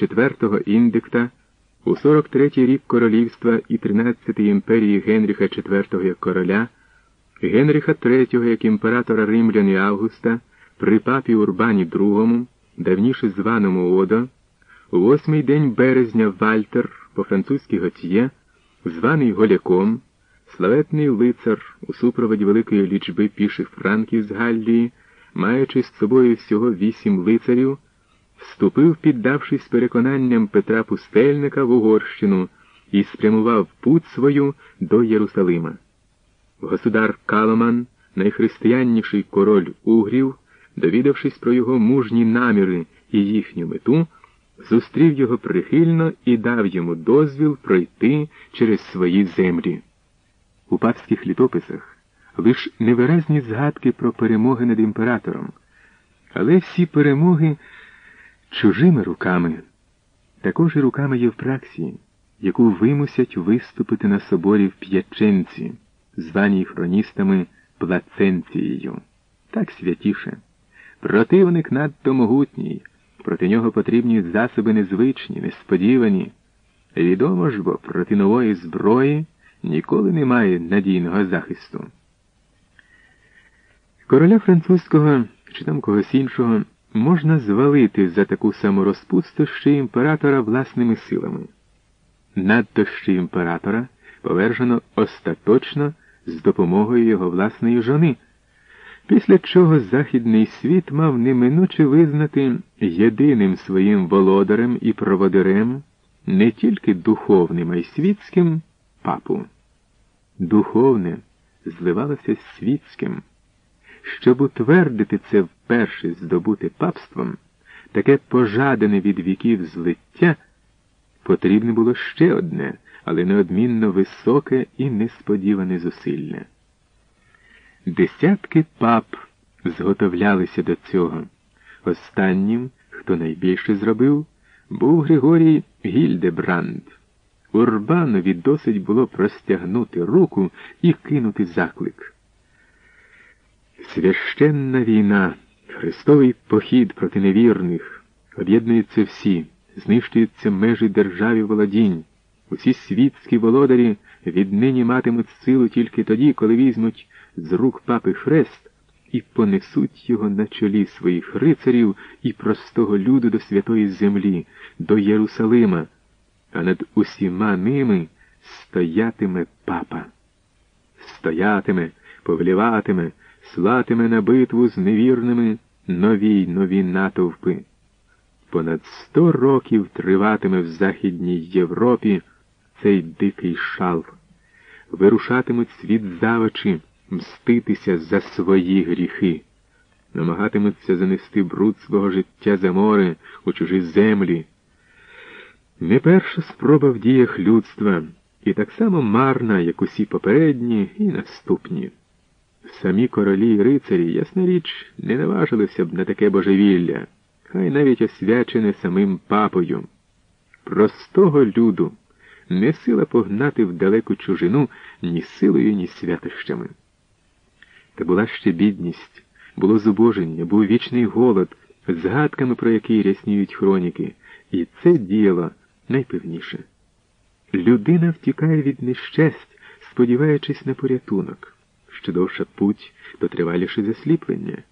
четвертого індикта у 43-й рік королівства і 13-ї імперії Генріха IV як короля, Генріха III як імператора Римлян і Августа при папі Урбані II, давніше званому Одо, у восьмий день березня Вальтер по французьки Готьє, званий Голяком, славетний лицар у супроводі великої лічби піших франків з Галлії, маючи з собою всього вісім лицарів, вступив, піддавшись переконанням Петра Пустельника в Угорщину і спрямував путь свою до Єрусалима. Государ Каломан, найхристиянніший король Угрів, довідавшись про його мужні наміри і їхню мету, зустрів його прихильно і дав йому дозвіл пройти через свої землі. У папських літописах лиш невиразні згадки про перемоги над імператором, але всі перемоги чужими руками, також і руками Євпраксії, яку вимусять виступити на соборі в П'яченці, званій хроністами Плаценцією. Так святіше. Противник надто могутній, проти нього потрібні засоби незвичні, несподівані. Відомо ж бо проти нової зброї ніколи немає надійного захисту. Короля французького чи там когось іншого можна звалити за таку саму розпусту ще імператора власними силами. Надто ще імператора повержено остаточно з допомогою його власної жони, після чого Західний світ мав неминуче визнати єдиним своїм володарем і проводирем не тільки духовним, а й світським папу. Духовне зливалося з світським. Щоб утвердити це вперше здобути папством, таке пожадане від віків злиття, потрібне було ще одне, але неодмінно високе і несподіване зусилля. Десятки пап зготовлялися до цього. Останнім, хто найбільше зробив, був Григорій Гільдебранд. Урбанові досить було простягнути руку і кинути заклик. Священна війна, Христовий похід проти невірних, об'єднуються всі, знищуються межі державі володінь. Усі світські володарі віднині матимуть силу тільки тоді, коли візьмуть з рук папи хрест і понесуть його на чолі своїх рицарів і простого люду до святої землі, до Єрусалима, а над усіма ними стоятиме папа. Стоятиме, повліватиме слатиме на битву з невірними нові й нові натовпи. Понад сто років триватиме в Західній Європі цей дикий шал. Вирушатимуть світ завочі, мститися за свої гріхи, намагатимуться занести бруд свого життя за море у чужі землі. Не перша спроба в діях людства, і так само марна, як усі попередні і наступні. Самі королі й рицарі, ясна річ, не наважилися б на таке божевілля, хай навіть освячене самим папою. Простого люду не сила погнати в далеку чужину ні силою, ні святощами. Та була ще бідність, було зубоження, був вічний голод, згадками, про який рясніють хроніки, і це діяло найпевніше. Людина втікає від нещасть, сподіваючись на порятунок що довша путь, то триваліше засліплення.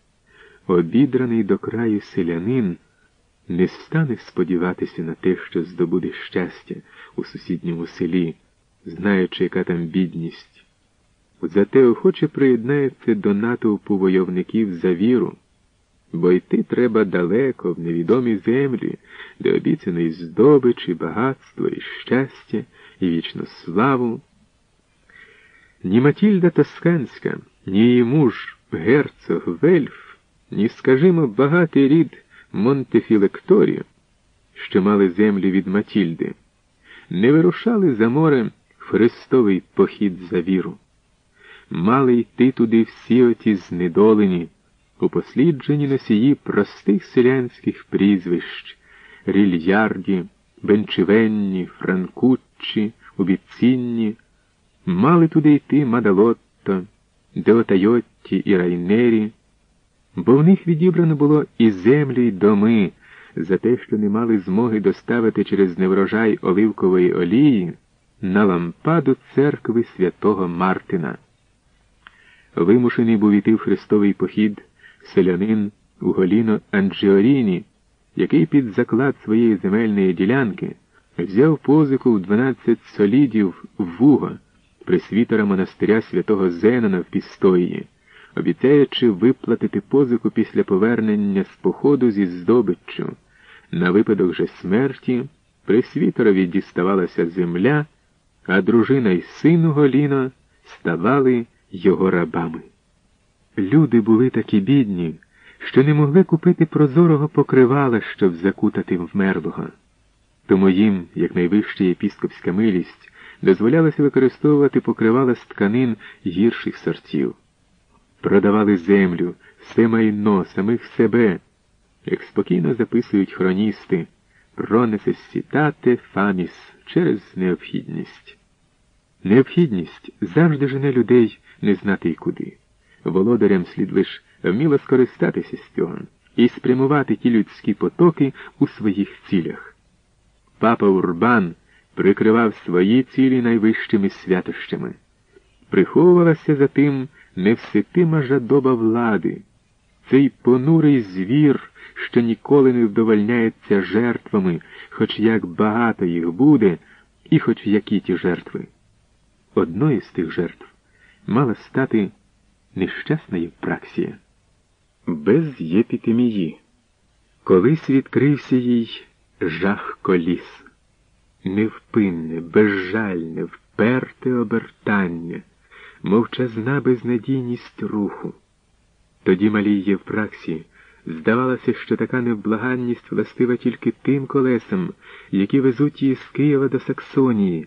Обідраний до краю селянин не стане сподіватися на те, що здобуде щастя у сусідньому селі, знаючи, яка там бідність. Зате охоче приєднається до натовпу войовників за віру, бо йти треба далеко, в невідомі землі, де обіцяної здобичі, багатство і щастя, і вічну славу. Ні Матільда Тосканська, ні її муж, герцог Вельф, ні, скажімо, багатий рід Монтефілекторі, що мали землі від Матільди, не вирушали за море Христовий похід за віру. Мали йти туди всі оті знедолені, упосліджені носії простих селянських прізвищ Рільярді, Бенчивенні, Франкуччі, Убіцінні, Мали туди йти Мадалотто, Деотайотті і Райнері, бо в них відібрано було і землі, й доми, за те, що не мали змоги доставити через неврожай оливкової олії на лампаду церкви святого Мартина. Вимушений був іти в хрестовий похід селянин Уголіно Анджіоріні, який під заклад своєї земельної ділянки взяв позику в 12 солідів вуга присвітера монастиря святого Зенона в Пістої, обіцяючи виплатити позику після повернення з походу зі здобиччю. На випадок же смерті присвітерові діставалася земля, а дружина й син Голіно ставали його рабами. Люди були такі бідні, що не могли купити прозорого покривала, щоб закутати вмерлого. Тому їм, як найвища єпіскопська милість, дозволялося використовувати покривала з тканин гірших сортів. Продавали землю, все майно, самих себе, як спокійно записують хроністи, про несесітате фаміс через необхідність. Необхідність завжди жене людей не знати й куди. Володарям слід лиш вміло скористатися з цього і спрямувати ті людські потоки у своїх цілях. Папа Урбан прикривав свої цілі найвищими святощами. Приховувалася за тим невситима жадоба влади, цей понурий звір, що ніколи не вдовольняється жертвами, хоч як багато їх буде, і хоч які ті жертви. Одною з тих жертв мала стати нещасна Євпраксія. Без єпітемії. Колись відкрився їй жах коліс невпинне, безжальне, вперте обертання, мовчазна безнадійність руху. Тоді малій Євпраксі здавалося, що така невблаганність властива тільки тим колесам, які везуть її з Києва до Саксонії.